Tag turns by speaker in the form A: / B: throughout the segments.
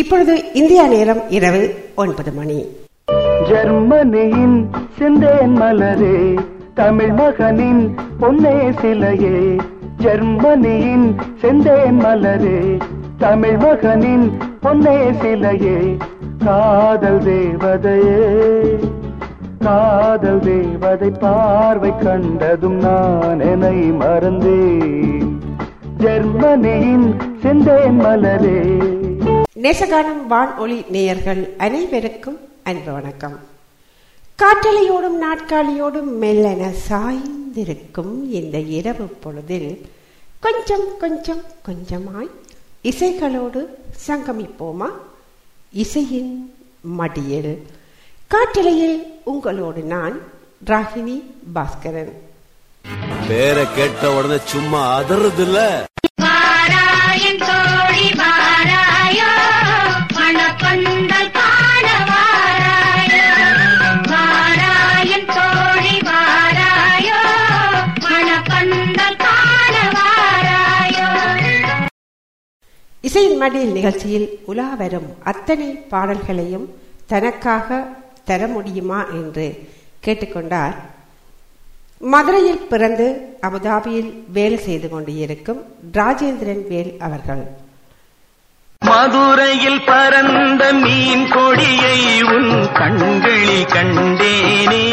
A: இப்பொழுது இந்தியா நேரம் இரவு ஒன்பது மணி.
B: ஜெர்மனியின் சிந்தேன் மலரே தமிழ் மகனின் பொன்னே சிலையே. ஜெர்மனியின் செந்தேன் மலரே தமிழ் மகனின் பொன்னே சிலையே. காதல் தேவதையே காதல் தேவதை பார்வை கண்டதும் நான் என்னை மறந்தேன். ஜெர்மனியின் செந்தேன் மலரே
A: நேசகானம் வான் ஒளி நேயர்கள் அனைவருக்கும் அன்பு வணக்கம். காற்றலையோடும் நாட்காலியோடும் மெல்லென சாய்ந்திருக்கும் இந்த இரவு பொழுதில் கொஞ்சம் கொஞ்சம் கொஞ்சமாய் இசைகளோடு சங்கமிப்போமா? இசையின் மடியில். காற்றலையில் உங்களோடு நான் ராகினி பாஸ்கரன்.
C: பேரை கேட்ட உடனே சும்மா அதறது
A: இசையின் மடியில் நிகழ்ச்சியில் உலா வரும் அத்தனை பாடல்களையும் தனக்காக தர முடியுமா என்று கேட்டுக்கொண்டார். மதுரையில் பிறந்து அபுதாபியில் வேலை செய்து கொண்டு இருக்கும் ராஜேந்திரன் வேல் அவர்கள்.
B: மதுரையில் பறந்த மீன் கொடியை உன் கண்களில் கண்டேனே.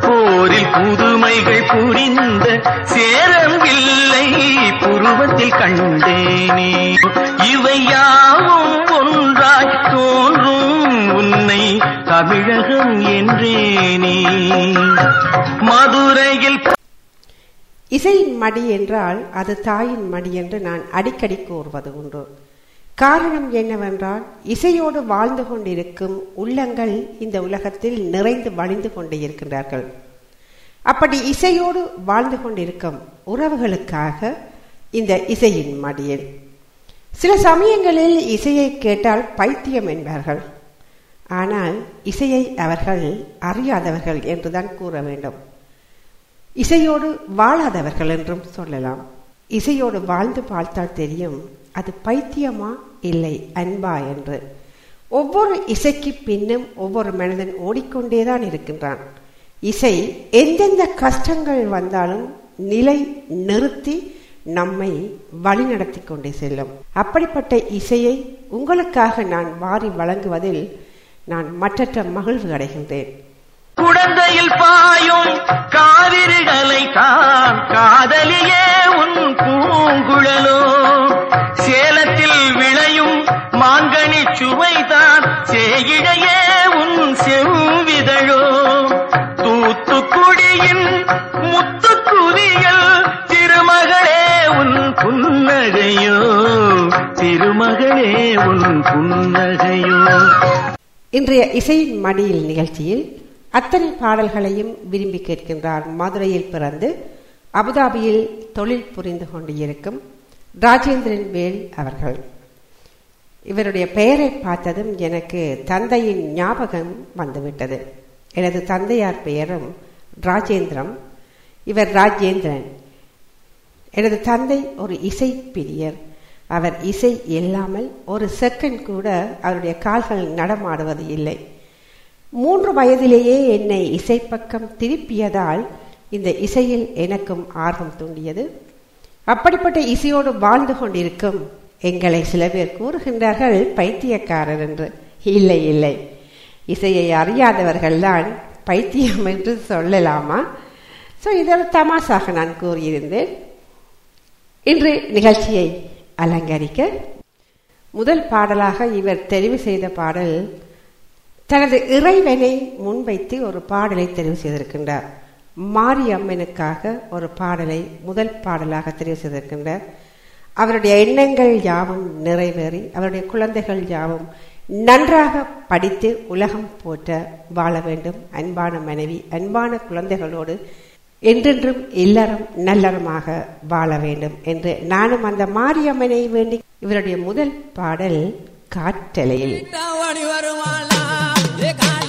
B: போரில் புதுமைகள் புரிந்த சேரவில்லை புருவத்தில் கண்டேனே. இவையாவும் ஒன்றாய் தோன்றும் உன்னை தமிழகம் என்றேனே. மதுரையில்
A: இசையின் மடி என்றால் அது தாயின் மடி என்று நான் அடிக்கடி கூறுவது உண்டு. காரணம் என்னவென்றால் இசையோடு வாழ்ந்து கொண்டிருக்கும் உள்ளங்கள் இந்த உலகத்தில் நிறைந்து வழிந்து கொண்டே இருக்கின்றார்கள். அப்படி இசையோடு வாழ்ந்து கொண்டிருக்கும் உறவுகளுக்காக இந்த இசையின் மடியில். சில சமயங்களில் இசையை கேட்டால் பைத்தியம் என்பார்கள். ஆனால் இசையை அவர்கள் அறியாதவர்கள் என்றுதான் கூற வேண்டும். இசையோடு வாழாதவர்கள் என்றும் சொல்லலாம். இசையோடு வாழ்ந்து பார்த்தால் தெரியும் அது பைத்தியமா இல்லை அன்பா என்று. ஒவ்வொரு இசைக்கு பின்னும் ஒவ்வொரு மனிதன் ஓடிக்கொண்டேதான் இருக்கின்றான். இசை எந்தெந்த கஷ்டங்கள் வந்தாலும் நிலை நிறுத்தி நம்மை வழிநடத்தி கொண்டே செல்லும். அப்படிப்பட்ட இசையை உங்களுக்காக நான் வாரி வழங்குவதில் நான் மற்றற்ற மகிழ்வு அடைகின்றேன்.
B: குடந்தையில் பாயும் காவிரிகளை தான் காதலியே உன் பூங்குழலோ சேலத்தில் விளையும் மாங்கனி சுவைதான் சேயிடையே உன் செவ்விதழோ தூத்துக்குடியின் முத்துக்குவியல் திருமகளே உன் புன்னகையோ திருமகளே உன் புன்னகையோ
A: இன்றைய இசையின் மடியில் நிகழ்ச்சியில் அத்தனை பாடல்களையும் விரும்பி கேட்கின்றார் மதுரையில் பிறந்து அபுதாபியில் தொழில் புரிந்து கொண்டு இருக்கும் ராஜேந்திரன் வேல் அவர்கள். இவருடைய பெயரை பார்த்ததும் எனக்கு தந்தையின் ஞாபகம் வந்துவிட்டது. எனது தந்தையார் பெயரும் ராஜேந்திரம். இவர் ராஜேந்திரன். எனது தந்தை ஒரு இசை பிரியர். அவர் இசை இல்லாமல் ஒரு செகண்ட் கூட அவருடைய கால்கள் நடமாடுவது இல்லை. மூன்று வயதிலேயே என்னை இசைப்பக்கம் திருப்பியதால் இந்த இசையில் எனக்கும் ஆர்வம் தூண்டியது. அப்படிப்பட்ட இசையோடு வாழ்ந்து கொண்டிருக்கும் எங்களை சில பேர் கூறுகின்றார்கள் பைத்தியக்காரர் என்று. இல்லை இல்லை. இசையை அறியாதவர்கள்தான் பைத்தியம் என்று சொல்லலாமா? ஸோ இதோட தமாசாக நான் கூறியிருந்தேன். இன்று நிகழ்ச்சியை அலங்கரிக்க முதல் பாடலாக இவர் தெரிவு செய்த பாடல் தனது இறைவனை முன்வைத்து ஒரு பாடலை தெரிவு செய்திருக்கின்றார். மாரியம்மனுக்காக ஒரு பாடலை முதல் பாடலாக தெரிவு செய்திருக்கின்றார். அவருடைய எண்ணங்கள் யாவும் நிறைவேறி அவருடைய குழந்தைகள் யாவும் நன்றாக படித்து உலகம் போற்ற வாழ வேண்டும். அன்பான மனைவி அன்பான குழந்தைகளோடு என்றென்றும் இல்லறம் நல்லறமாக வாழ வேண்டும் என்று நானும் அந்த மாரியம்மனை வேண்டி இவருடைய முதல் பாடல் காற்றலையில்.
D: வருவாளா? Legal.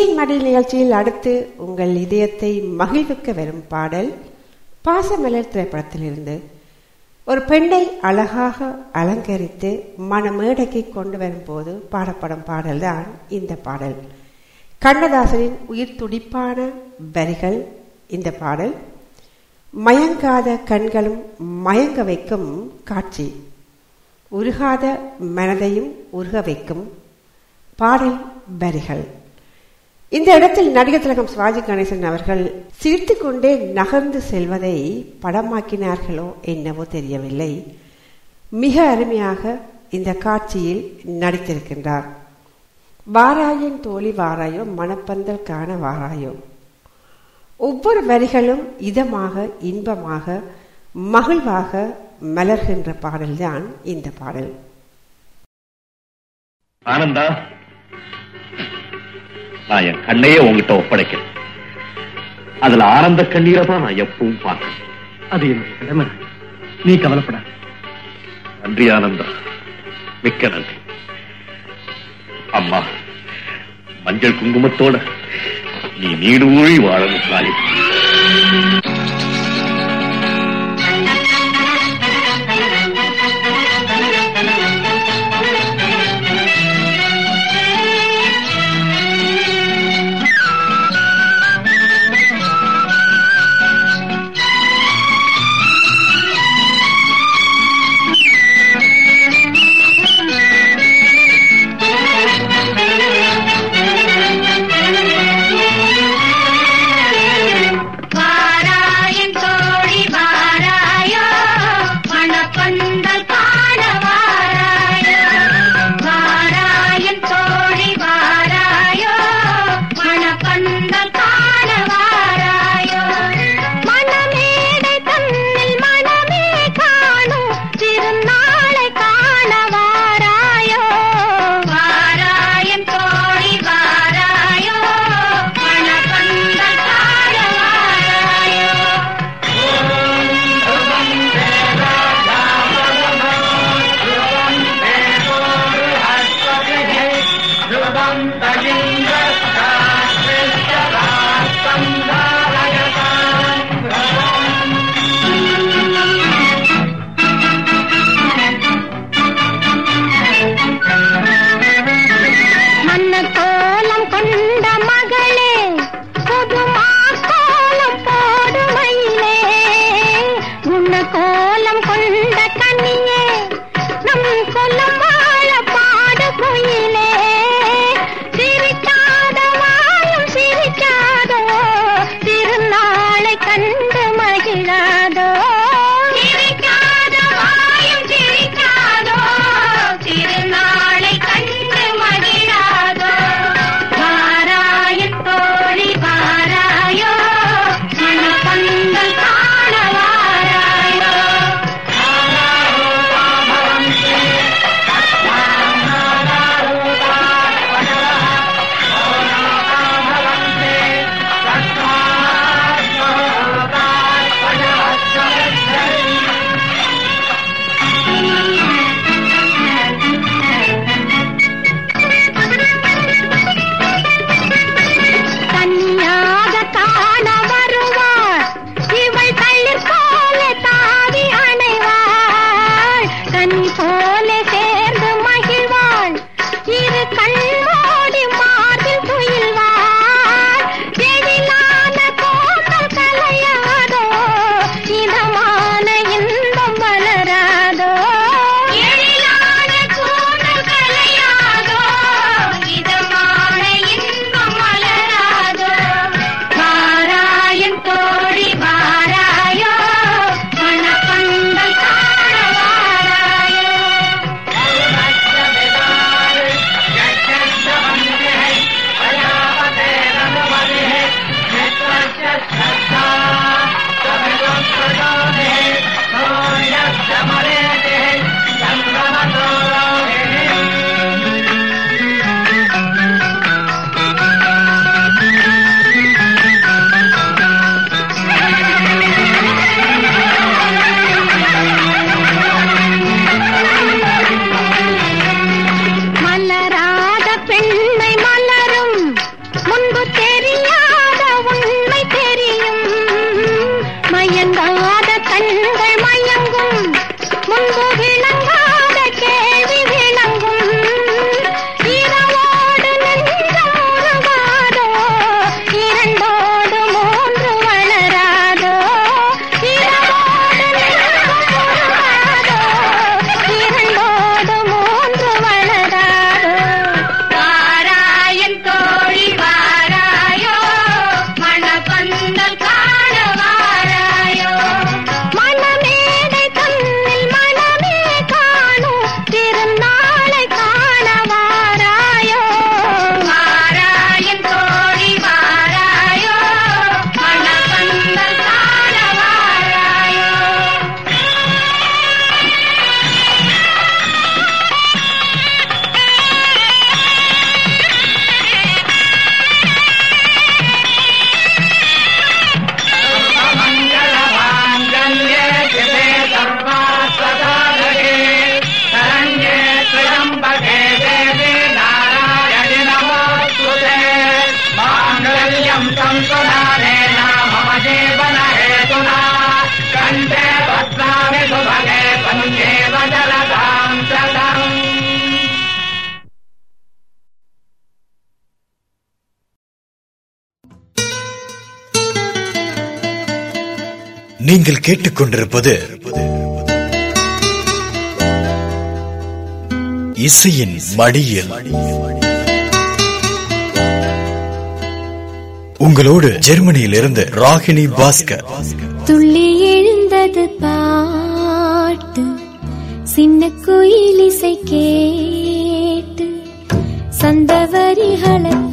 A: இசை மடல் நிகழ்ச்சியில் அடுத்து உங்கள் இதயத்தை மகிழ்விக்க வரும் பாடல் பாசமலர் திரைப்படத்திலிருந்து. ஒரு பெண்ணை அழகாக அலங்கரித்து மனமேடைக்கு கொண்டு வரும்போது பாடப்படும் பாடல்தான் இந்த பாடல். கண்ணதாசனின் உயிர் துடிப்பான வரிகள் இந்த பாடல். மயங்காத கண்களும் மயங்க வைக்கும் காட்சி. உருகாத மனதையும் உருக வைக்கும் பாடல் வரிகள். இந்த இடத்தில் நடிகர் திலகம் சிவாஜி கணேசன் அவர்கள் சிரித்து கொண்டே நகர்ந்து செல்வதை படமாக்கினார்களோ என்னவோ தெரியவில்லை. மிக அருமையாக இந்த காட்சியில் நடித்திருக்கின்றார். வாராயின் தோழி வாராயோ மணப்பந்தல் காண வாராயோ. ஒவ்வொரு வரிகளும் இதமாக இன்பமாக மகிழ்வாக மலர்கின்ற பாடல்தான் இந்த பாடல்.
D: ஆனந்தா நான் என் கண்ணையே உங்ககிட்ட ஒப்படைக்கிறேன். அதுல ஆனந்த கண்ணீரை தான் நான் எப்பவும் பார்க்கிறேன்
E: அது என்னுடைய கடமை. நீ கவலைப்படாத.
D: நன்றி ஆனந்தா. மிக்க நன்றி. அம்மா மஞ்சள் குங்குமத்தோட நீ நீடு ஊழி வாழணும்
F: கேட்டுக்கொண்டிருப்பது இசையின் மடியில். உங்களோடு ஜெர்மனியில் இருந்து ராகினி பாஸ்கர்.
G: துள்ளி எழுந்தது பாட்டு சின்ன குயில் இசை கேட்டு சந்தவரிகளை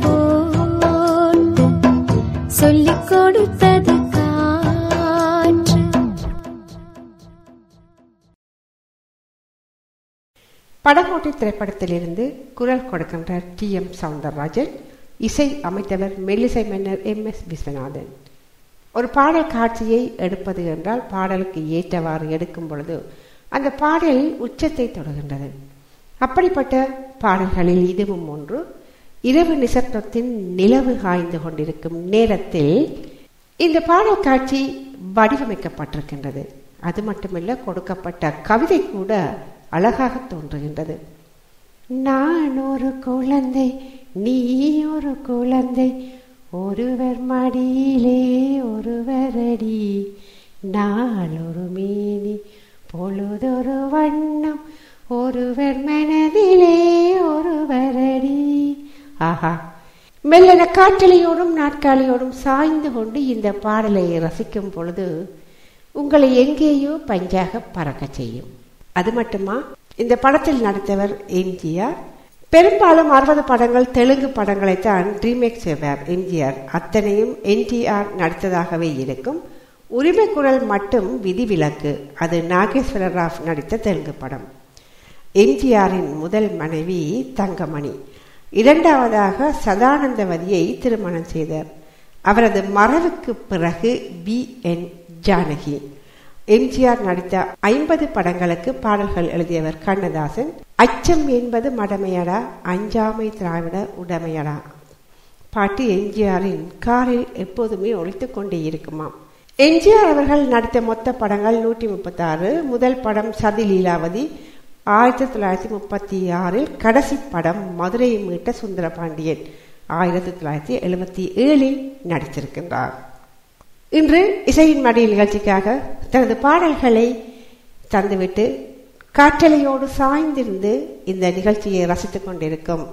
A: படகோட்டை திரைப்படத்திலிருந்து குரல் கொடுக்கின்றார் டி எம் சவுந்தரராஜன். இசை அமைத்தவர் மெல்லிசை மன்னர் எம் எஸ் விஸ்வநாதன். ஒரு பாடல் காட்சியை எடுப்பது என்றால் பாடலுக்கு ஏற்றவாறு எடுக்கும் பொழுது அந்த பாடல் உச்சத்தை தொடர்கின்றது அப்படிப்பட்ட பாடல்களில் இதுவும் ஒன்று. இரவு நிசப்தத்தின் நிலவு காய்ந்து கொண்டிருக்கும் நேரத்தில் இந்த பாடல் காட்சி வடிவமைக்கப்பட்டிருக்கின்றது. அது மட்டுமல்ல கொடுக்கப்பட்ட கவிதை கூட அழகாக தோன்றுகின்றது. நான் ஒரு குழந்தை நீ ஒரு குழந்தை ஒருவர் மடியிலே ஒருவர் அடி நாள் ஒரு பொழுதொரு வண்ணம் ஒருவர் மனதிலே ஒருவர் அடி ஆஹா. மெல்லன காற்றலையோடும் நாட்காலியோடும் சாய்ந்து கொண்டு இந்த பாடலை ரசிக்கும் பொழுது உங்களை எங்கேயோ பஞ்சாக பறக்க செய்யும். அது மட்டுமா? இந்த படத்தில் நடித்தவர் எம்ஜிஆர். பெரும்பாலும் அறுபது படங்கள் தெலுங்கு படங்களை தான் ரீமேக் செய்வார் எம்ஜிஆர். அத்தனையும் என்டிஆர் நடித்ததாகவே இருக்கும். உரிமை குரல் மட்டும் விதிவிலக்கு. அது நாகேஸ்வர ராவ் நடித்த தெலுங்கு படம். எம்ஜிஆரின் முதல் மனைவி தங்கமணி. இரண்டாவதாக சதானந்தவதியை திருமணம் செய்தார். அவரது மறைவுக்கு பிறகு பி என் ஜானகி. எம்ஜிஆர் நடித்த ஐம்பது படங்களுக்கு பாடல்கள் எழுதியவர் கண்ணதாசன். அச்சம் என்பது மடமையடா அஞ்சாமை திராவிட உடமையடா. பாட்டு எம்ஜிஆரின் காரில் எப்போதுமே ஒழித்து கொண்டே இருக்குமாம். எம்ஜிஆர் அவர்கள் நடித்த மொத்த படங்கள் நூற்றி முப்பத்தாறு. முதல் படம் சதி லீலாவதி. ஆயிரத்தி தொள்ளாயிரத்தி முப்பத்தி ஆறில் கடைசி படம் மதுரையை மீட்ட சுந்தரபாண்டியன் ஆயிரத்தி தொள்ளாயிரத்தி எழுபத்தி ஏழில் நடித்திருக்கின்றார். இன்று இசையின் மடி நிகழ்ச்சிக்காக தனது பாடல்களை தந்துவிட்டு காற்றலையோடு சாய்ந்திருந்து இந்த நிகழ்ச்சியை ரசித்துக் கொண்டிருக்கும்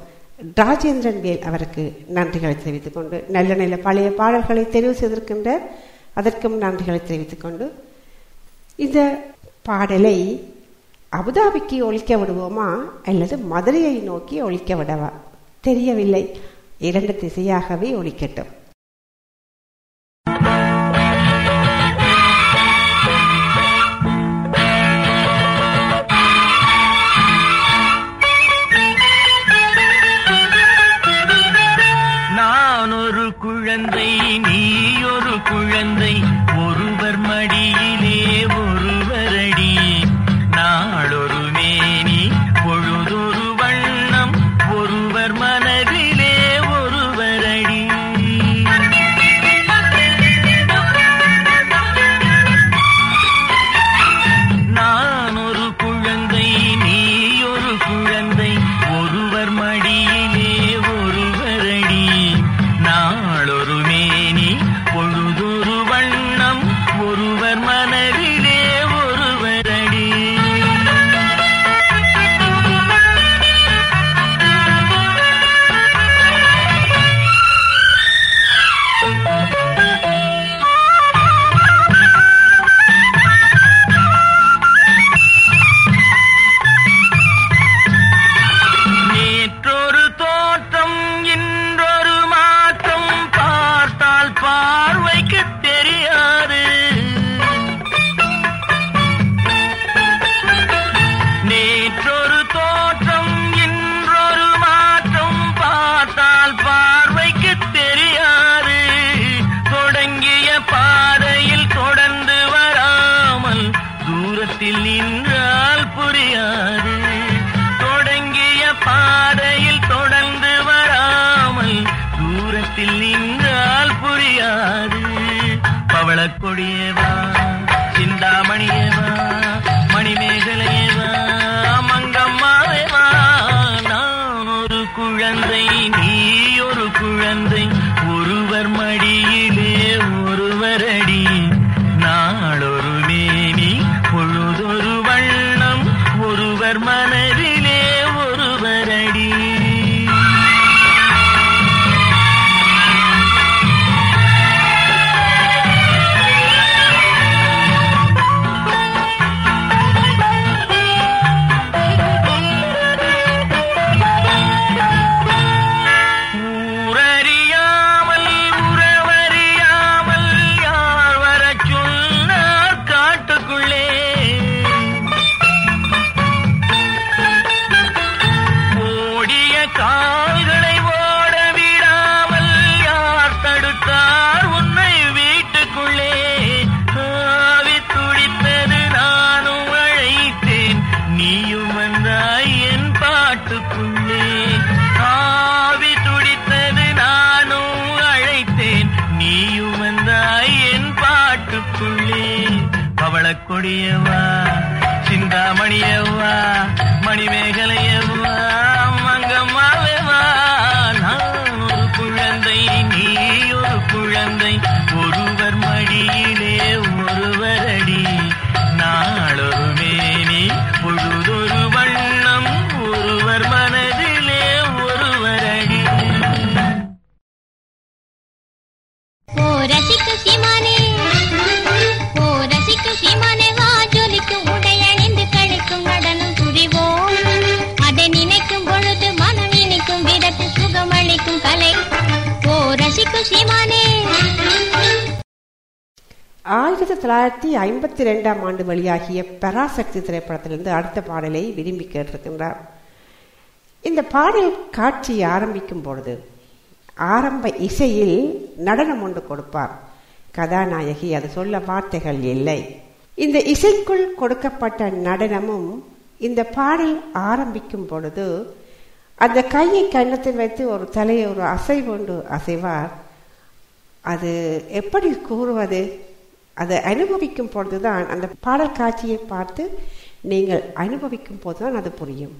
A: ராஜேந்திரன் வேல் அவருக்கு நன்றிகளை தெரிவித்துக் கொண்டு நல்ல நல்ல பழைய பாடல்களை தெரிவு செய்திருக்கின்ற அதற்கும் நன்றிகளை தெரிவித்துக் கொண்டு இந்த பாடலை அபுதாபிக்கு ஒழிக்க விடுவோமா அல்லது மதுரையை நோக்கி ஒழிக்க விடவா? தெரியவில்லை. இரண்டு திசையாகவே ஒழிக்கட்டும்.
B: குழந்தை பவளக் சிந்தாமணியவா மணிமேகலையவா.
A: ஆயிரத்தி தொள்ளாயிரத்தி ஐம்பத்தி ரெண்டாம் ஆண்டு வெளியாகிய பராசக்தி திரைப்படத்திலிருந்து அடுத்த பாடலை விரும்பி கேட்டிருக்கின்றார். இந்த பாடல் காட்சி ஆரம்பிக்கும் பொழுது ஆரம்ப இசையில் நடனம் ஒன்று கொடுப்பார். கதாநாயகி அது சொல்ல வார்த்தைகள் இல்லை. இந்த இசைக்குள் கொடுக்கப்பட்ட நடனமும் இந்த பாடல் ஆரம்பிக்கும் பொழுது அந்த கையை கன்னத்தில் வைத்து ஒரு தலையை ஒரு அசைவொண்டு அசைவார். அது எப்படி கூறுவது? அதை அனுபவிக்கும் பொழுதுதான் அந்த பாடல் காட்சியை பார்த்து நீங்கள் அனுபவிக்கும் போதுதான் அது புரியும்.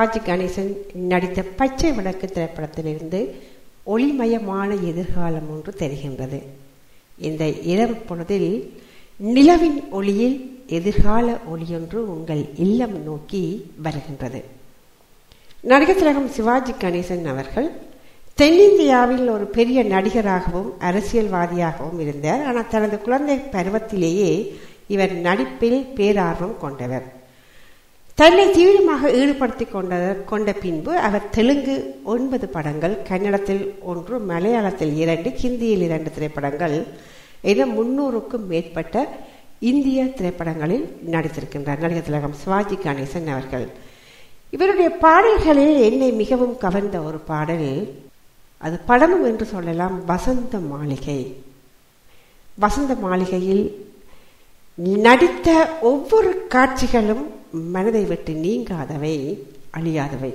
A: சிவாஜி கணேசன் நடித்த பச்சை விளக்கு திரைப்படத்திலிருந்து ஒளிமயமான எதிர்காலம் ஒன்று தெரிகின்றது. இந்த இரவு பொழுதில் நிலவின் ஒளியில் எதிர்கால ஒளியொன்று உங்கள் இல்லம் நோக்கி வருகின்றது. நடிகர் திலகம் சிவாஜி கணேசன் அவர்கள் தென்னிந்தியாவில் ஒரு பெரிய நடிகராகவும் அரசியல்வாதியாகவும் இருந்தார். ஆனால் தனது குழந்தை பருவத்திலேயே இவர் நடிப்பில் பேரார்வம் கொண்டவர். தன்னை தீவிரமாக ஈடுபடுத்தி கொண்ட கொண்ட பின்பு அவர் தெலுங்கு ஒன்பது படங்கள் கன்னடத்தில் ஒன்று மலையாளத்தில் இரண்டு ஹிந்தியில் இரண்டு திரைப்படங்கள் என முன்னூறுக்கும் மேற்பட்ட இந்திய திரைப்படங்களில் நடித்திருக்கின்றார். நடிகர் திலகம் சிவாஜி கணேசன் அவர்கள். இவருடைய பாடல்களில் என்னை மிகவும் கவர்ந்த ஒரு பாடல் அது படமும் என்று சொல்லலாம் வசந்த மாளிகை. வசந்த மாளிகையில் நடித்த ஒவ்வொரு காட்சிகளும் மனதை விட்டு நீங்காதவை அழியாதவை.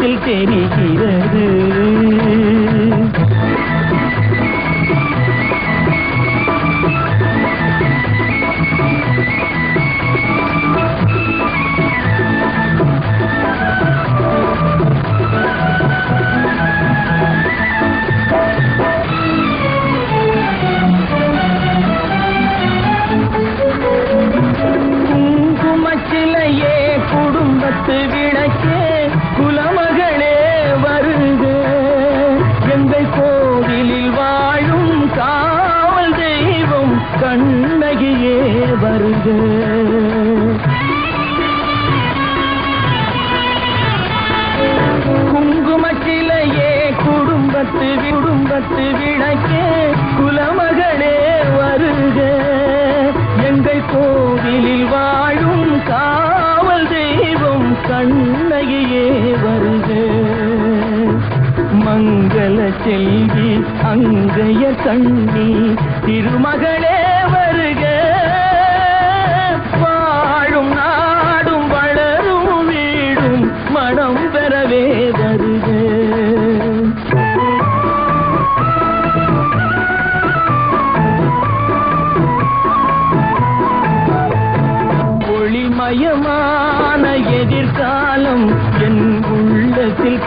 B: உள்ளத்தில் தெரிகிறது குங்குமத்திலேயே குடும்பத்து குடும்பத்து விளக்கே குலமகளே வருக. எங்கள் கோவிலில் வாழும் காவல் தெய்வம் கண்ணையே வருக. மங்கள செல்வி அங்கைய கண்ணி திருமகளே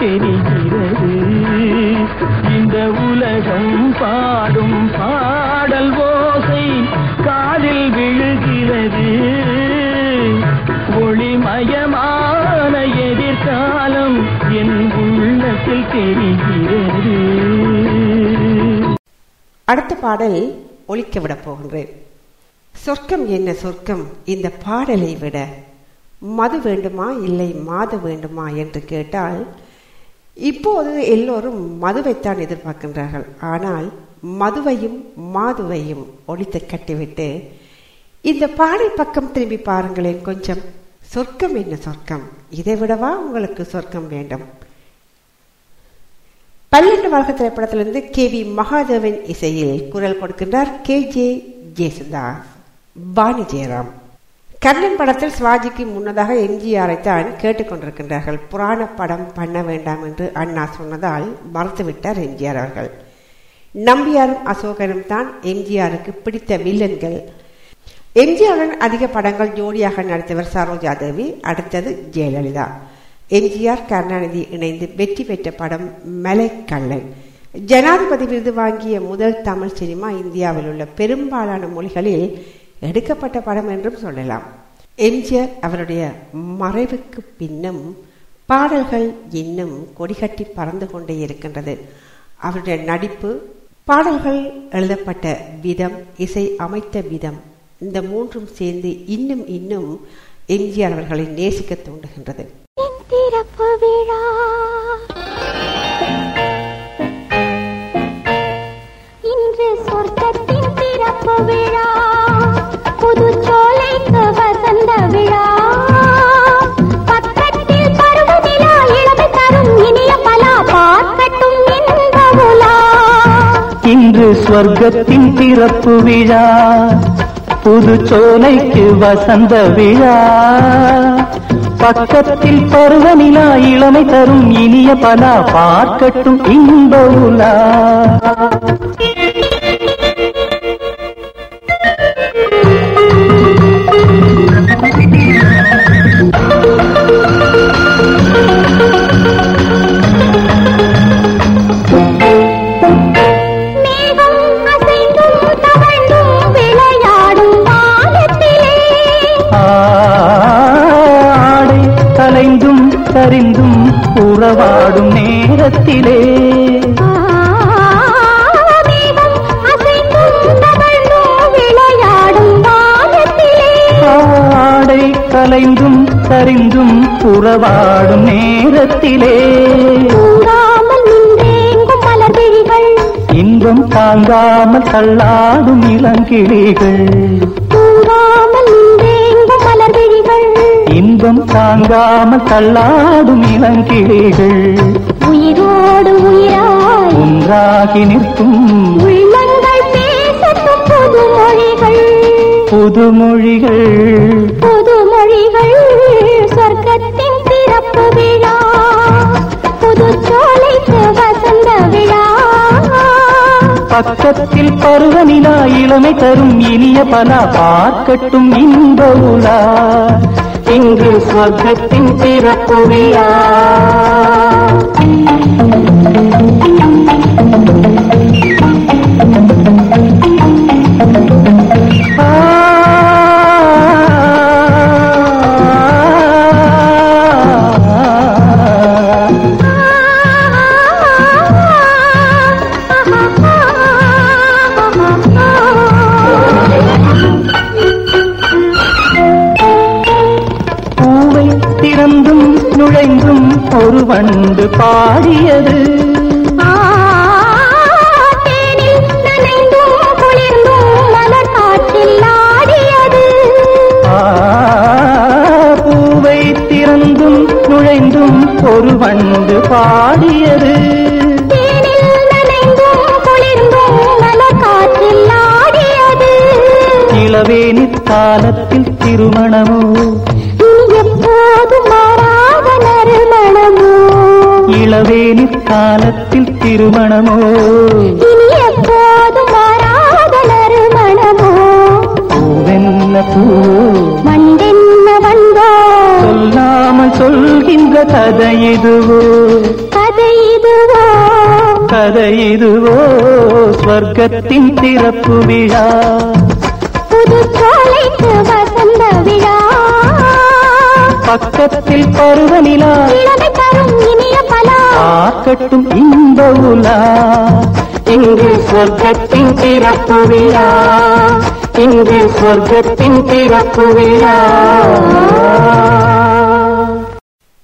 H: தெரிகிறது. இந்த உலகம் பாடும் பாடல் ஓசை காதில் விழுகிறது. ஒளிமயமான எதிர்காலம் என் உள்ளத்தில் தெரிகிறது.
A: அடுத்த பாடல் ஒழிக்க விட போகின்றேன். சொர்க்கம் என்ன சொர்க்கம்? இந்த பாடலை விட மது வேண்டுமா இல்லை மாது வேண்டுமா என்று கேட்டால் இப்போது எல்லோரும் மதுவைத்தான் எதிர்பார்க்கின்றார்கள். ஆனால் மதுவையும் மாதுவையும் ஒழித்து கட்டிவிட்டு இந்த பாடல் பக்கம் திரும்பி பாருங்களேன் கொஞ்சம். சொர்க்கம் என்ன சொர்க்கம்? இதை விடவா உங்களுக்கு சொர்க்கம் வேண்டும்? பன்னெண்டு வாழ்க திரைப்படத்திலிருந்து கே வி மகாதேவன் இசையில் குரல் கொடுக்கின்றார் கே ஜே ஜேசுதாஸ் பாணி ஜெயராம் கர்ணன் படத்தில் சிவாஜிக்கு முன்னதாக எம்ஜிஆரை தான் கேட்டுக்கொண்டிருக்கின்றார்கள். புராண படம் பண்ண வேண்டாம் என்று அண்ணா சொன்னதால் மறுத்துவிட்டார் எம்ஜிஆர் அவர்கள். நம்பியாரும் அசோகனும் தான் எம்ஜிஆருக்கு பிடித்த வில்லன்கள். எம்ஜிஆருடன் அதிக படங்கள் ஜோடியாக நடித்தவர் சரோஜா தேவி அடுத்தது ஜெயலலிதா. எம்ஜிஆர் கருணாநிதி இணைந்து வெற்றி பெற்ற படம் மலைக்கள்ளன் ஜனாதிபதி விருது வாங்கிய முதல் தமிழ் சினிமா இந்தியாவில் உள்ள பெரும்பாலான மொழிகளில் எடுக்கப்பட்ட படம் என்றும் சொல்லலாம். எம்ஜிஆர் அவருடைய மறைவுக்கு பின்னும் பாடல்கள் இன்னும் கொடிகட்டி பறந்து கொண்டே இருக்கின்றது. அவருடைய நடிப்பு பாடல்கள் எழுதப்பட்ட விதம் இசை அமைத்த விதம் இந்த மூன்றும் சேர்ந்து இன்னும் இன்னும் எம்ஜிஆர் அவர்களை நேசிக்க தூண்டுகின்றது.
G: திறப்பு விழா. இன்று சொர்க்கத்தின் திறப்பு விழா.
H: இன்று ஸ்வர்க்கத்தின் திறப்பு விழா. புது சோலைக்கு வசந்த விழா. பக்கத்தில் பருவநிலா இளமை தரும் இனிய பலா. பார்க்கட்டும் இன்ப உலா. உறவாடும் நேரத்திலே. ஆடை கலைந்தும் சரிந்தும் உறவாடும் நேரத்திலே. இன்பம் தாங்காமல் தள்ளாடும் இளங்கிளிகள். இன்பம் தாங்காமல் தள்ளாடும் இளங்கிளிகள்
G: உயிரோடு உயிராய்
H: ஒன்றாகி நிற்கும்
G: உள்ளங்கள் பேசட்டும் புது மொழிகள்
H: புதுமொழிகள்
G: புது மொழிகள் சொர்க்கத்தின் பிறப்பு விழா. புது சோலைக்கு வசந்த விழா.
H: பக்கத்தில் பருவநிலா இளமை தரும் இனிய பல. பார்க்கட்டும் இன்ப உலா. இங்கு சொர்க்கத்தின் பிறப்பு வண்டு பாடியது. பூவை திறந்தும் நுழைந்தும் ஒரு வண்டு பாடியது. இளவேனி காலத்தில் திருமணமோ? காலத்தில் திருமணமோ?
G: இனி எப்போதும் மாறாத நறுமணமோ?
H: பூவென்ன பூ?
G: வண்டென்ன வந்தோ?
I: கதை இதுவோ?
G: கதை இதுவோ?
I: கதை இதுவோ? ஸ்வர்க்கத்தின் திறப்பு விழா?
G: புது சோலைக்கு வசந்த விழா?
I: பக்கத்தில் பருவநிலா?
G: இளமை தரும் இனிய பலா?
I: ஆக்கட்டும் இன்ப உலா. இங்கு சொர்க்கத்தின் திறப்பு விழா. இங்கு சொர்க்கத்தின் திறப்பு விழா.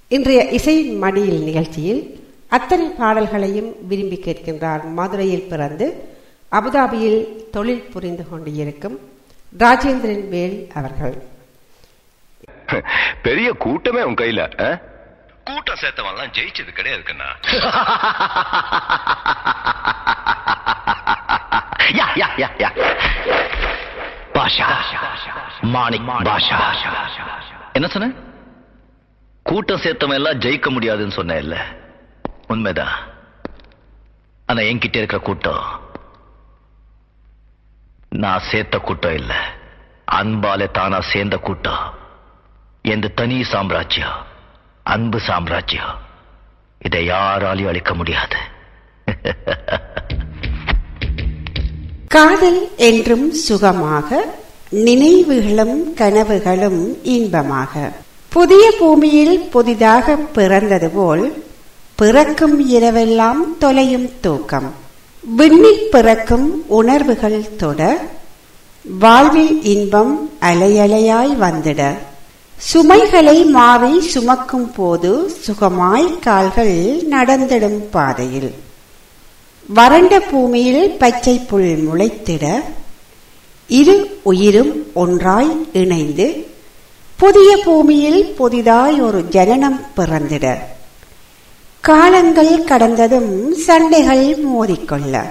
A: இன்றைய இசையின் மடியில் நிகழ்ச்சியில் அத்தனை பாடல்களையும் விரும்பி கேட்கின்றார் மதுரையில் பிறந்து அபுதாபியில் தொழில் புரிந்து கொண்டிருக்கும் ராஜேந்திரன் வேல் அவர்கள்.
J: பெரிய கூட்டமே உன் கையில? கூட்டம் சேர்த்தவன்லாம் ஜெயிச்சது கிடையாது கண்ணா
D: பாஷா. மாணிக் பாஷா. என்ன சொன்ன? கூட்டம் சேர்த்தவன் எல்லாம் ஜெயிக்க முடியாதுன்னு சொன்ன இல்ல உண்மைதான் ஆனா என்கிட்ட இருக்கிற கூட்டம் நான் சேர்த்த கூட்டம் இல்ல. அன்பாலே தானா சேர்ந்த கூட்டம். எந்த தனி சாம்ராஜ்யம். அன்பு சாம்ராஜ்யம். இதை யாராலையும் அழிக்க முடியாது.
A: காதல் என்றும் சுகமாக நினைவுகளும் கனவுகளும் இன்பமாக. புதிய பூமியில் புதிதாக பிறந்தது போல் பிறக்கும் இரவெல்லாம் தொலையும் தூக்கம். விண்ணில் பிறக்கும் உணர்வுகள் தொட வாழ்வில் இன்பம் அலையலையாய் வந்திட. சுமைகளை மாறி சுமக்கும் போது சுகமாய் கால்கள் நடந்திடும் பாதையில். வறண்ட பூமியில் பச்சை புல் முளைத்திட இரு உயிரும் ஒன்றாய் இணைந்து புதிய பூமியில் புதிதாய் ஒரு ஜனனம் பிறந்திட. காலங்கள் கடந்ததும் சண்டைகள் மோதிக்கொள்ள.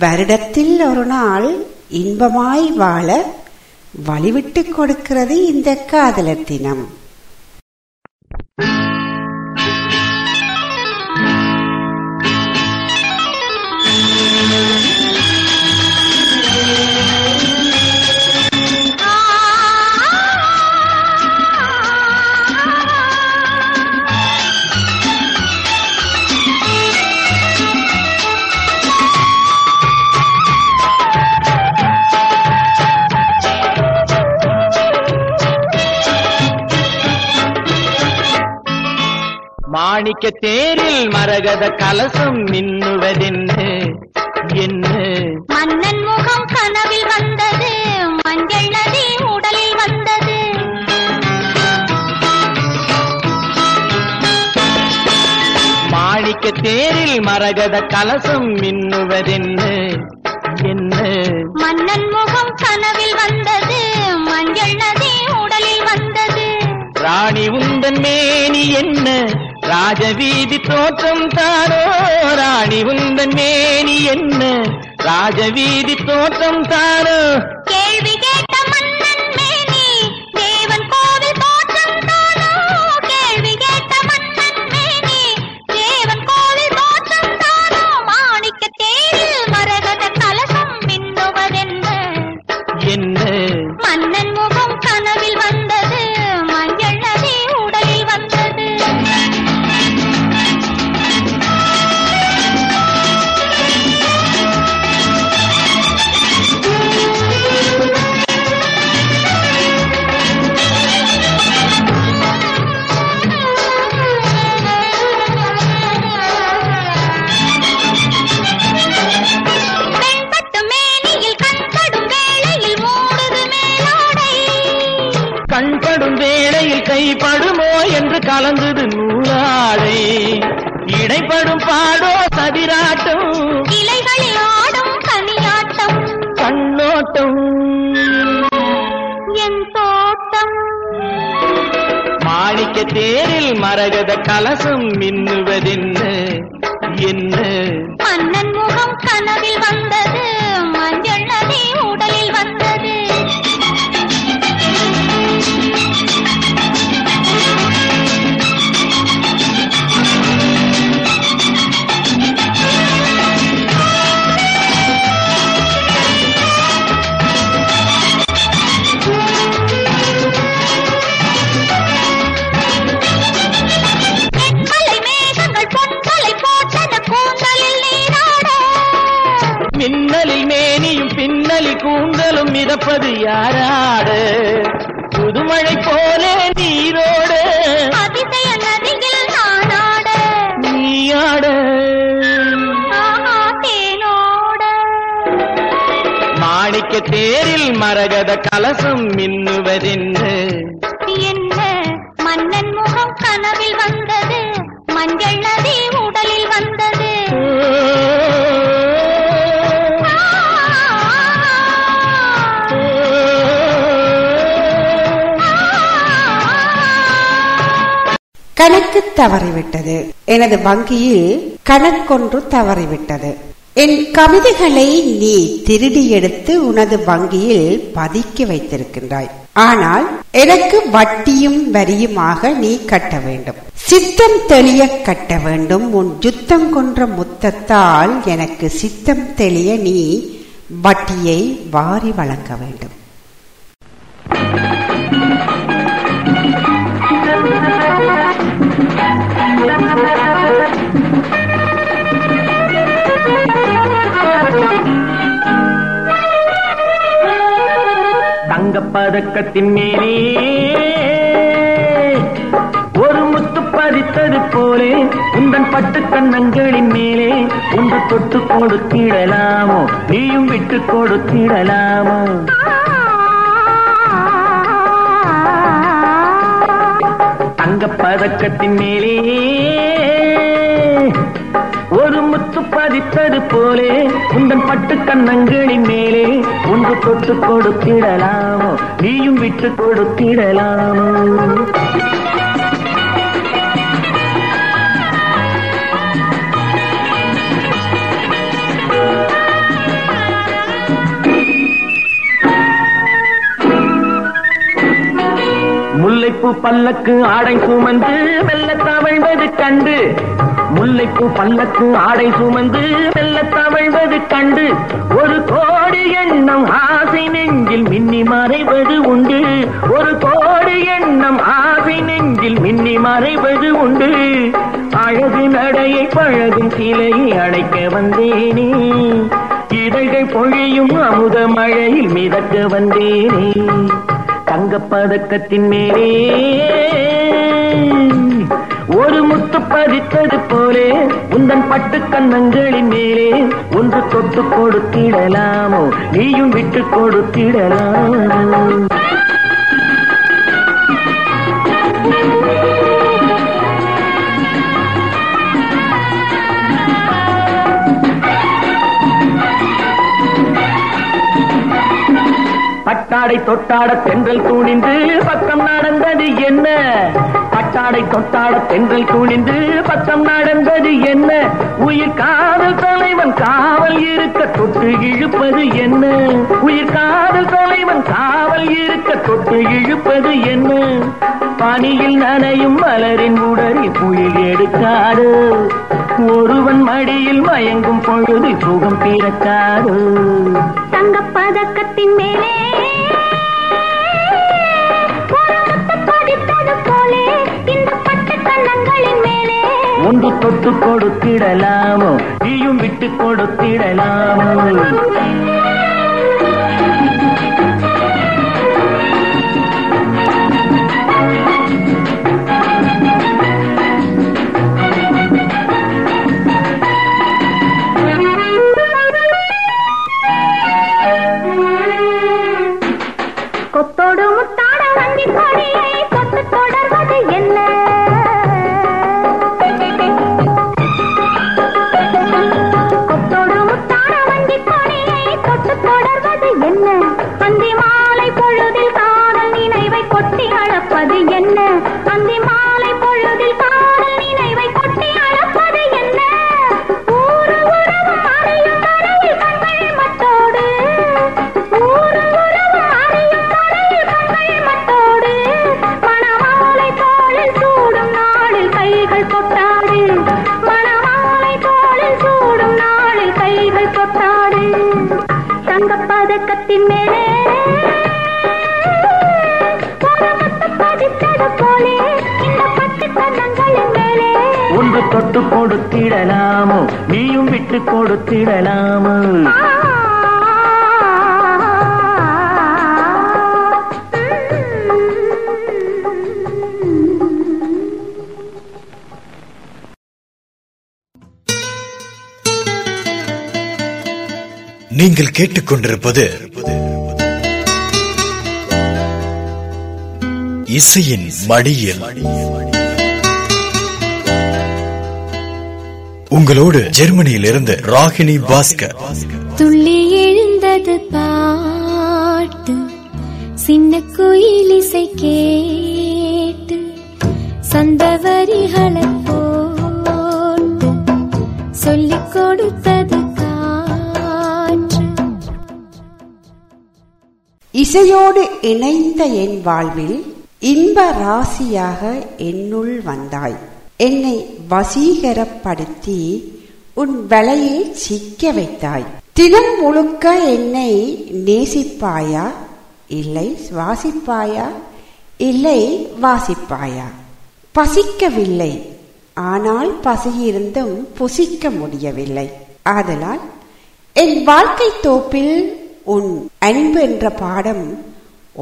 A: வருடத்தில் ஒரு நாள் இன்பமாய் வாழ வழிவிட்டுக் கொடுக்கிறது இந்த காதலர்
I: மாணிக்க தேரில் மரகத கலசம் மின்னுவதென்னு என்ன
C: மன்னன் முகம் கனவில் வந்தது மஞ்சள் நதி உடலில் வந்தது.
I: மாணிக்க தேரில் மரகத கலசம் மின்னுவதென்னு என்ன
C: மன்னன் முகம் கனவில் வந்தது மஞ்சள் நதி உடலில் வந்தது.
I: ராணி உந்தன் மேனி என்ன ராஜவீதி தோற்றம் தானோ ராணி உந்தன் மேனி என்ன? ராஜவீதி தோற்றம் தானோ
C: தேரில் மரகத கலசம் மின்னுவதென்ன
I: என்ன
C: மிதப்பது யாராடு? புதுமழை
I: போல
C: நீரோடு. நீயாடு.
I: மாணிக்க தேரில் மரகத கலசம் மின்னுவதென்று. என்ன?
C: மன்னன் முகம் கனவில் வந்தது. மஞ்சள்
A: கணக்கு தவறிவிட்டது. எனது வங்கியில் கணக்கொன்று தவறிவிட்டது. என் கவிதைகளை நீ திருடி எடுத்து உனது வங்கியில் பதுக்கி வைத்திருக்கின்றாய். ஆனால் எனக்கு வட்டியும் வரியுமாக நீ கட்ட வேண்டும். சித்தம் தெளிய கட்ட வேண்டும். உன் யுத்தம் கொன்ற முத்தத்தால் எனக்கு சித்தம் தெளிய நீ வட்டியை வாரி வழங்க வேண்டும்.
B: தங்கப்பதக்கத்தின் மேலே ஒரு முத்து பதித்தது போலே உந்தன் பட்டு கண்ணங்களின் மேலே உண்டு தொட்டு கொடுத்திடலாமோ? நீயும் விட்டு கொடுத்திடலாமோ? தங்கப்பதக்கத்தின் மேலே ஒரு முத்து பதித்தது போலே உந்தன் பட்டு கண்ணங்களின் மேலே. ஒன்று தொட்டு கொடுத்திடலாமோ நீயும் விட்டு கொடுத்திடலாமோ? முல்லைப்பூ பல்லக்கு ஆடை சுமந்து மெல்ல தவழ்வது கண்டு முல்லைப்பூ பல்லக்கு ஆடை சுமந்து மெல்ல தவழ்வது கண்டு ஒரு கோடி எண்ணம் ஆசை நெஞ்சில் மின்னி மறைவது உண்டு. ஒரு கோடி எண்ணம் ஆசை நெஞ்சில் மின்னி மறைவது உண்டு. அழகு நடையை பழகும் சிலையை அடைக்க வந்தேனே. இதழ்கள் பொழியும் அமுத மழையில் மிதக்க வந்தேனே. தங்கப்பதக்கத்தின் மேலே ஒரு முத்து பதித்தது போலே உந்தன் பட்டு கன்னங்களின் மேலே ஒன்று தொட்டு கொடுத்திடலாமோ? நீயும் விட்டு கொடுத்திடலாமோ? பட்டாடை தொட்டாட தென்றல் துணிந்து பக்கம் நடந்தது என்ன? பட்டாடை தொட்டாட தென்றல் துணிந்து பத்தம் நடந்தது என்ன? உயிர் காதல் தலைவன் காவல் இருக்க தொட்டு இழுப்பது என்ன? உயிர் காதல் தலைவன் காவல் இருக்க தொட்டு இழுப்பது என்ன? பனியில் நனையும் மலரின் உடலில் புயல் எடுக்காது ஒருவன் மடியில் மயங்கும் பொழுது சுகம் பிறக்காது.
I: தங்கப்பதக்கத்தின் மேலே
B: ஒன்று தொட்டு கொடுத்திடலாமோ? நீயும் விட்டு கொடுத்திடலாமோ?
I: தொட்டு
B: கொடுத்திடலாமோ? நீயும் விட்டு கொடுத்திடலாமோ?
F: நீங்கள் கேட்டுக்கொண்டிருப்பது இசையின் மடியில். உங்களோடு ஜெர்மனியில் இருந்து ராகினி பாஸ்கர்.
K: துள்ளி எழுந்தது பாட்டு சின்ன குயில் இசை கேட்டு சொந்த வரிகளை போட்டு சொல்லிக் கொடுத்தது காற்று.
A: இசையோடு இணைந்த என் வாழ்வில் இன்ப ராசியாக என்னுள் வந்தாய். என்னை வசீகரப்படுத்தி உன் வலையில் சிக்க வைத்தாய். தினம் முழுக்க என்னை நேசிப்பாயா? இல்லை சுவாசிப்பாயா? இல்லை வாசிப்பாயா? பசிக்கவில்லை. ஆனால் பசியிருந்தும் புசிக்க முடியவில்லை. ஆதலால் என் வாழ்க்கை தோப்பில் உன் அன்பு என்ற பாடம்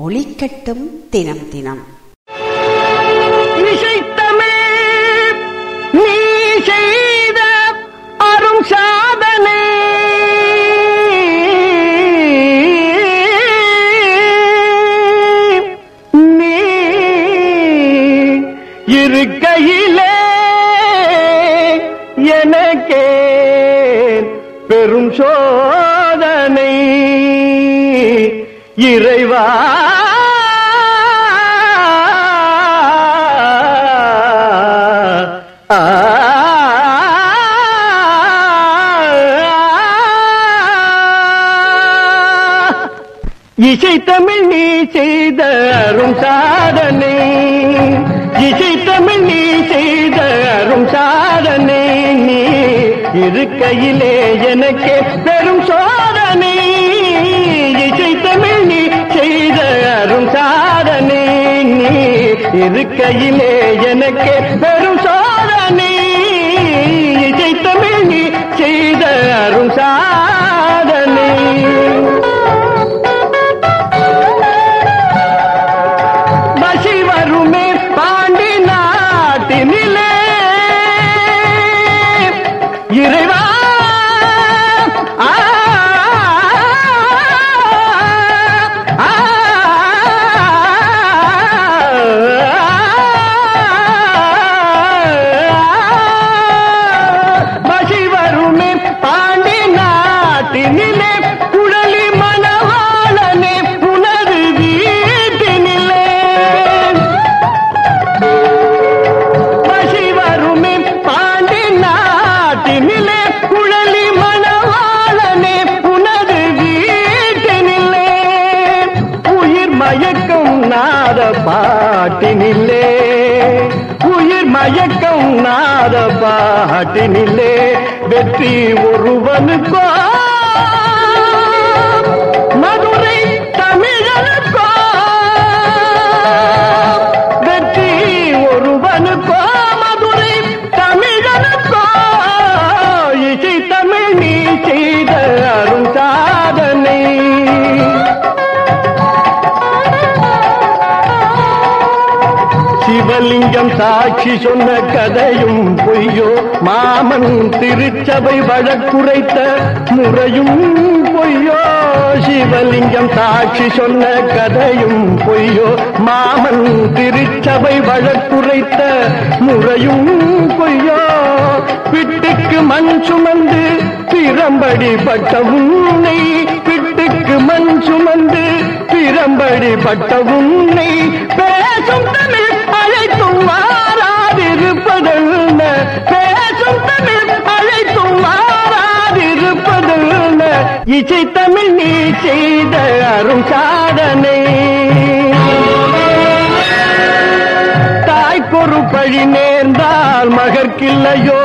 A: ஒளிக்கட்டும் தினம் தினம்.
L: சாதனை. நீ இருக்கையிலே எனக்கே பெரும் சோதனை. இறைவா ஆ, இசை தமிழ் நீ செய்த அரும் சாதனை. இசை தமிழ் நீ செய்த அரும் சாதனை. நீ இருக்கையிலே எனக்கே பெரும் சோதனை. இசை தமிழ் நீ செய்த அரும் சாதனை. நீ இருக்கையிலே எனக்கே சிவலிங்கம் சாட்சி சொன்ன கதையும் பொய்யோ? மாமன் திருச்சபை வழக்குரைத்த முறையும் பொய்யோ? சிவலிங்கம் சாட்சி சொன்ன கதையும் பொய்யோ? மாமன் திருச்சபை வழக்குரைத்த முறையும் பொய்யோ? பிட்டுக்கு மண் சுமந்து திறம்படி பட்ட உன்னை பிட்டுக்கு மண் சுமந்து பிறம்படி பட்ட உன்னை பேசும் தமிழ் அழைத்தும் மாறாதிருப்பதென்ன பேசும் தமிழ் அழைத்தும் மாறாதிருப்பதென்ன இசை தமிழ் நீ செய்த அரும் சாதனை. தாய்க்கொரு பழி நேர்ந்தால் மகற்கில்லையோ?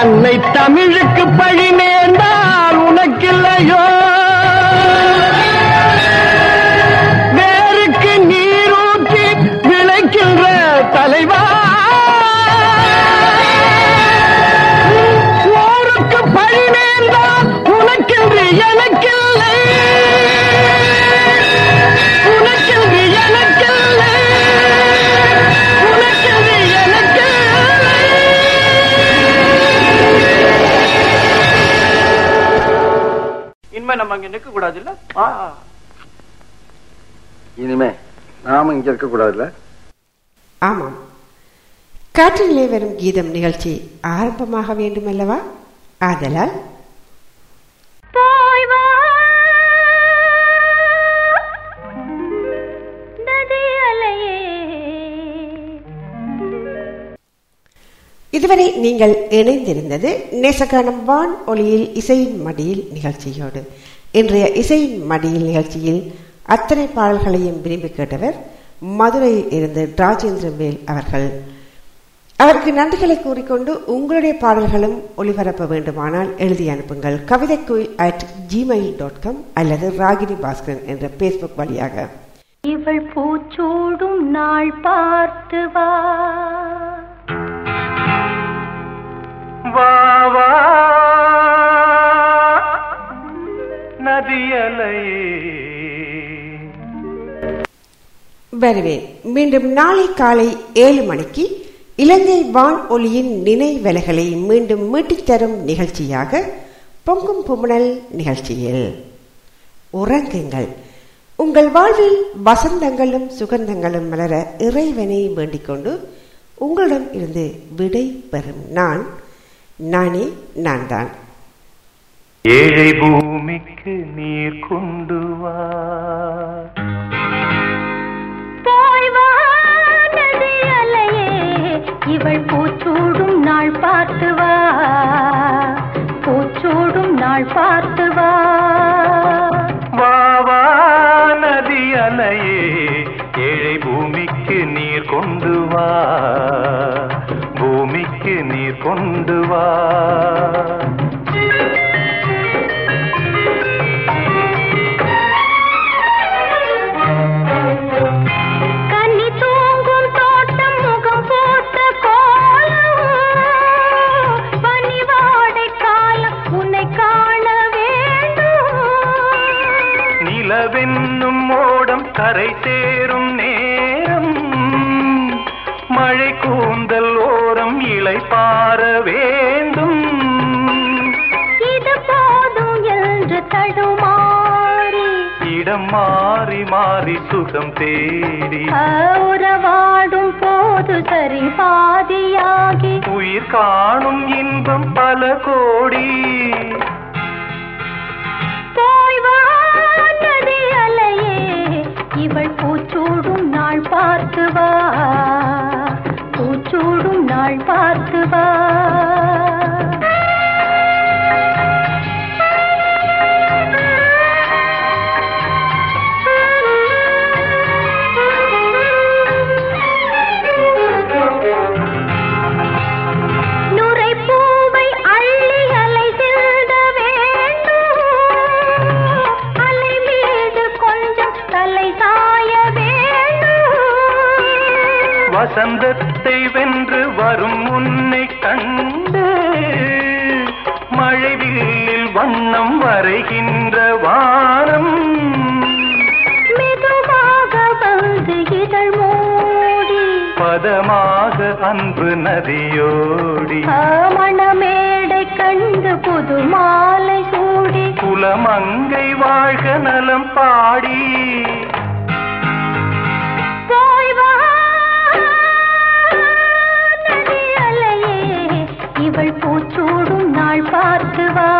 L: அன்னை தமிழுக்கு பழி நேர்ந்தால் உனக்கில்லையோ? நம்ம அங்க நிக்க கூடாது இல்ல
M: இனிமே நாம இங்க இருக்க கூடாதுல்ல
A: ஆமாம். காற்றிலே வரும் கீதம் நிகழ்ச்சி ஆரம்பமாக வேண்டுமல்லவா? ஆதலால்
G: போய் வா. நதி அலையே
A: இதுவரை நீங்கள் இணைந்திருந்தது நேசகானம் வான் ஒளியில் இசையின் மடியில் நிகழ்ச்சியோடு. இன்றைய இசையின் மடியில் நிகழ்ச்சியில் அத்தனை பாடல்களையும் விரும்பி கேட்டவர் மதுரையில் இருந்து ராஜேந்திர வேல் அவர்கள். அவருக்கு நன்றிகளை கூறிக்கொண்டு உங்களுடைய பாடல்களும் ஒளிபரப்ப வேண்டுமானால் எழுதி அனுப்புங்கள். Kavithaikuyil at Gmail dot com அல்லது ராகினி பாஸ்கரன் என்ற பேஸ்புக் வழியாக.
G: இவள் பூச்சூடும் நாள் பார்த்து வா
N: வா. நதியலையே
A: வருவேன் மீண்டும் நாளை காலை ஏழு மணிக்கு இலங்கை வான் ஒளியின் நினைவலைகளை மீண்டும் மீட்டித் தரும் நிகழ்ச்சியாக பொங்கும் புமணல் நிகழ்ச்சியில். உறங்குங்கள். உங்கள் வாழ்வில் வசந்தங்களும் சுகந்தங்களும் மலர இறைவனை வேண்டிக் கொண்டு உங்களிடம் இருந்து விடை பெறும் நான் நானே நான் தான்
N: ஏழை பூமிக்கு நீர் கொண்டு வா.
G: இவள் பூச்சூடும் நாள் பார்த்து வா. பூச்சூடும் நாள் பார்த்து வா.
N: வா வா நதி அலையே ஏழை பூமிக்கு நீர் கொண்டு வா. பூமிக்கு நீர் கொண்டு வா. கரை சேரும் நேரம் மழை கூந்தல் ஓரம் இலை பார வேண்டும்.
G: இது போதும் என்று தடுமாறி
N: இடம் மாறி மாறி சுகம் தேடி
G: உறவாடும் போது சரி பாதியாகி
N: உயிர் காணும் இன்பம் பல கோடி
G: பார்த்து வா. பூச்சூடும் நாள் பார்த்து வா.
N: வசந்தத்தை வென்று வரும் உன்னை கண்டு மழைவில்லில் வண்ணம் வரைகின்ற வானம்.
G: மெதுவாக வந்து இதழ் மூடி.
N: பதமாக அன்பு நதியோடி.
G: மணமேடை கண்டு புது மாலை சூடி.
N: குலமங்கை வாழ்க நலம் பாடி. இவள் பூச்சோடும் நாள் பார்த்து வா.